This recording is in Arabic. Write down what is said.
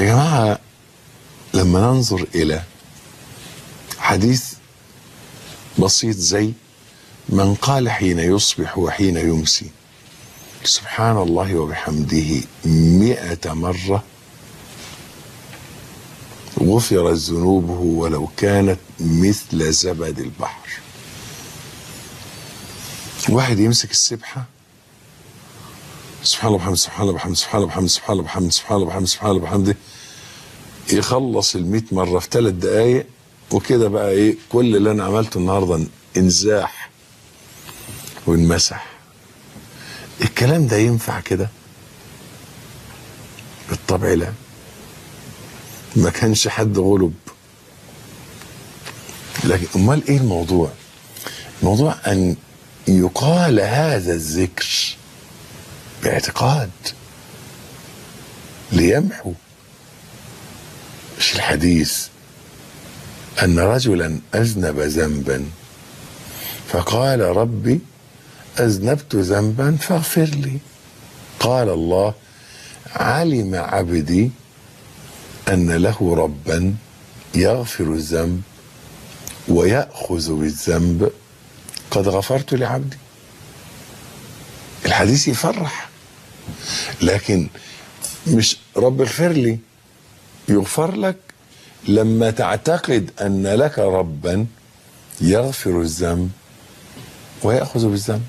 يا جماعة لما ننظر إلى حديث بسيط زي من قال حين يصبح وحين يمسي سبحان الله وبحمده مئة مرة غفرت ذنوبه ولو كانت مثل زبد البحر. واحد يمسك السبحة سبحان الله وبحمده سبحان الله وبحمده سبحان الله وبحمده سبحان الله وبحمده سبحان الله وبحمده سبحان الله وبحمده. يخلص ال مرة في ثلاث دقايق وكده بقى إيه كل اللي أنا عملته النهارده إنزاح وانمسح. الكلام ده ينفع كده؟ بالطبع لا. ما كانش حد غلب. لكن أمال إيه الموضوع؟ الموضوع أن يقال هذا الذكر باعتقاد ليمحو. مش الحديث أن رجلا أذنب ذنبا فقال ربي أذنبت ذنبا فاغفر لي. قال الله علم عبدي أن له ربا يغفر الذنب ويأخذ بالذنب قد غفرت لعبدي. الحديث يفرح. لكن مش رب اغفر لي. يغفر لك لما تعتقد أن لك ربا يغفر الذنب ويأخذ بالذنب.